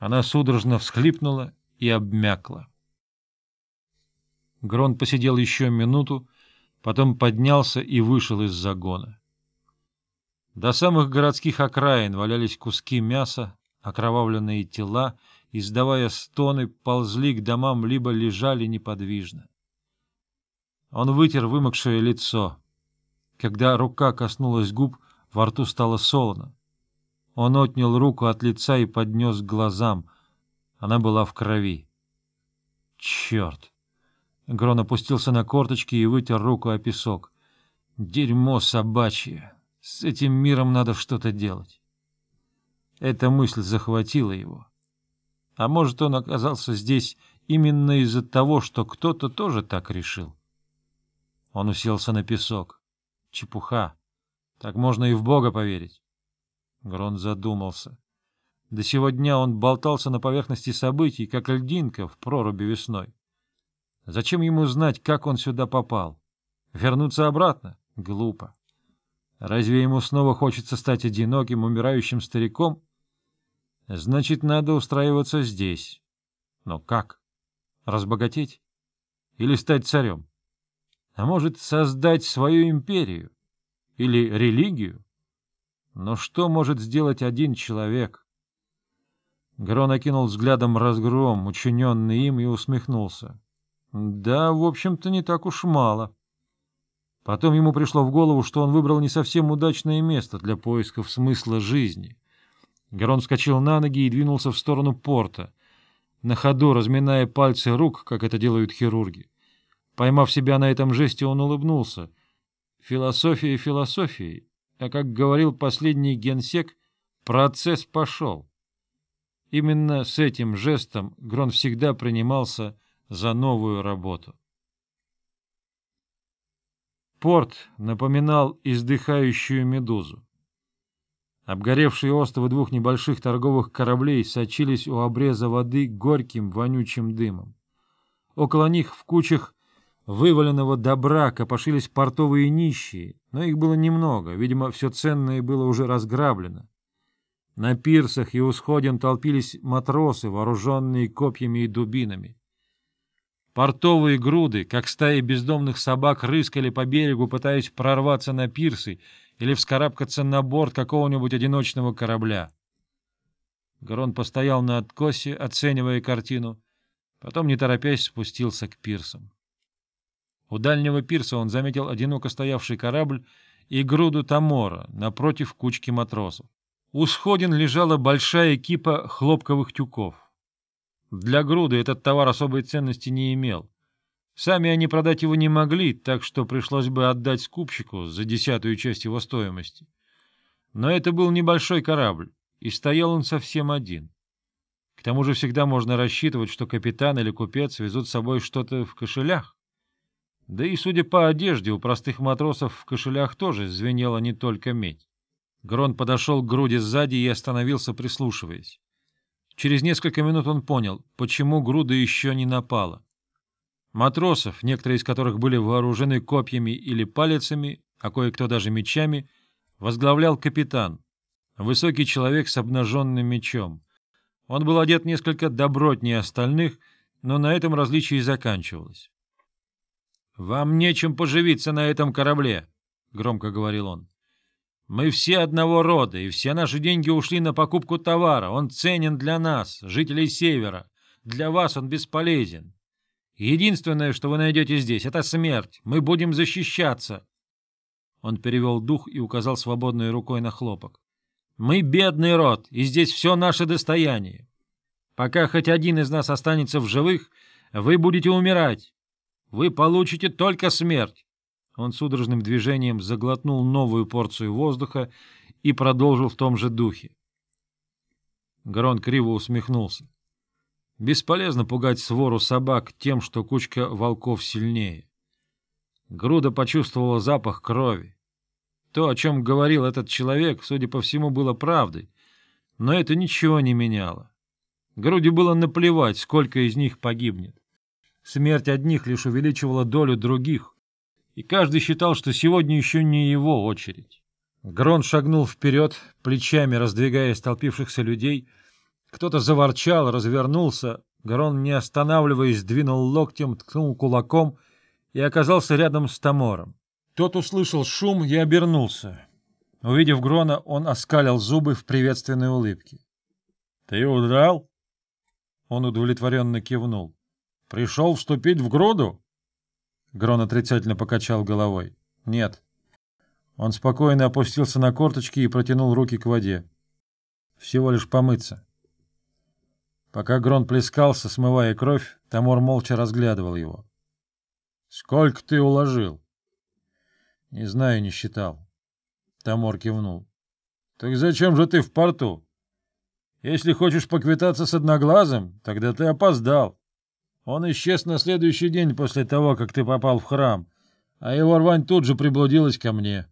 Она судорожно всхлипнула и обмякла. Грон посидел еще минуту, потом поднялся и вышел из загона. До самых городских окраин валялись куски мяса, окровавленные тела, издавая стоны, ползли к домам, либо лежали неподвижно. Он вытер вымокшее лицо. Когда рука коснулась губ, во рту стало солоно. Он отнял руку от лица и поднес к глазам. Она была в крови. Черт! Грон опустился на корточки и вытер руку о песок. Дерьмо собачье! С этим миром надо что-то делать. Эта мысль захватила его. А может, он оказался здесь именно из-за того, что кто-то тоже так решил. Он уселся на песок. Чепуха. Так можно и в Бога поверить. Грон задумался. До сего дня он болтался на поверхности событий, как льдинка в проруби весной. Зачем ему знать, как он сюда попал? Вернуться обратно? Глупо. Разве ему снова хочется стать одиноким, умирающим стариком? Значит, надо устраиваться здесь. Но как? Разбогатеть? Или стать царем? А может, создать свою империю? Или религию? Но что может сделать один человек? Грон окинул взглядом разгром, учиненный им, и усмехнулся. Да, в общем-то, не так уж мало. — Потом ему пришло в голову, что он выбрал не совсем удачное место для поисков смысла жизни. Гарон вскочил на ноги и двинулся в сторону порта, на ходу разминая пальцы рук, как это делают хирурги. Поймав себя на этом жесте, он улыбнулся. Философия философией, а, как говорил последний генсек, процесс пошел. Именно с этим жестом Грон всегда принимался за новую работу. Порт напоминал издыхающую медузу. Обгоревшие остовы двух небольших торговых кораблей сочились у обреза воды горьким вонючим дымом. Около них в кучах вываленного добра копошились портовые нищие, но их было немного, видимо, все ценное было уже разграблено. На пирсах и у сходин толпились матросы, вооруженные копьями и дубинами. Портовые груды, как стаи бездомных собак, рыскали по берегу, пытаясь прорваться на пирсы или вскарабкаться на борт какого-нибудь одиночного корабля. Гарон постоял на откосе, оценивая картину, потом, не торопясь, спустился к пирсам. У дальнего пирса он заметил одиноко стоявший корабль и груду тамора напротив кучки матросов. У сходин лежала большая кипа хлопковых тюков. Для груды этот товар особой ценности не имел. Сами они продать его не могли, так что пришлось бы отдать скупщику за десятую часть его стоимости. Но это был небольшой корабль, и стоял он совсем один. К тому же всегда можно рассчитывать, что капитан или купец везут с собой что-то в кошелях. Да и, судя по одежде, у простых матросов в кошелях тоже звенела не только медь. Грон подошел к груди сзади и остановился, прислушиваясь. Через несколько минут он понял, почему груда еще не напала. Матросов, некоторые из которых были вооружены копьями или палецами, а кое-кто даже мечами, возглавлял капитан, высокий человек с обнаженным мечом. Он был одет несколько добротнее остальных, но на этом различие и заканчивалось. — Вам нечем поживиться на этом корабле, — громко говорил он. Мы все одного рода, и все наши деньги ушли на покупку товара. Он ценен для нас, жителей Севера. Для вас он бесполезен. Единственное, что вы найдете здесь, — это смерть. Мы будем защищаться. Он перевел дух и указал свободной рукой на хлопок. Мы бедный род, и здесь все наше достояние. Пока хоть один из нас останется в живых, вы будете умирать. Вы получите только смерть. Он судорожным движением заглотнул новую порцию воздуха и продолжил в том же духе. Грон криво усмехнулся. Бесполезно пугать свору собак тем, что кучка волков сильнее. Груда почувствовала запах крови. То, о чем говорил этот человек, судя по всему, было правдой, но это ничего не меняло. Груди было наплевать, сколько из них погибнет. Смерть одних лишь увеличивала долю других, и каждый считал, что сегодня еще не его очередь. Грон шагнул вперед, плечами раздвигая столпившихся людей, Кто-то заворчал, развернулся. Грон, не останавливаясь, двинул локтем, ткнул кулаком и оказался рядом с Тамором. Тот услышал шум и обернулся. Увидев Грона, он оскалил зубы в приветственной улыбке. — Ты удрал? Он удовлетворенно кивнул. — Пришел вступить в груду? Грон отрицательно покачал головой. — Нет. Он спокойно опустился на корточки и протянул руки к воде. Всего лишь помыться. Пока Грон плескался, смывая кровь, Тамор молча разглядывал его. — Сколько ты уложил? — Не знаю, не считал. Тамор кивнул. — Так зачем же ты в порту? Если хочешь поквитаться с Одноглазым, тогда ты опоздал. Он исчез на следующий день после того, как ты попал в храм, а его рвань тут же приблудилась ко мне.